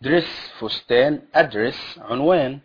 دريس فستان ادرس عنوان.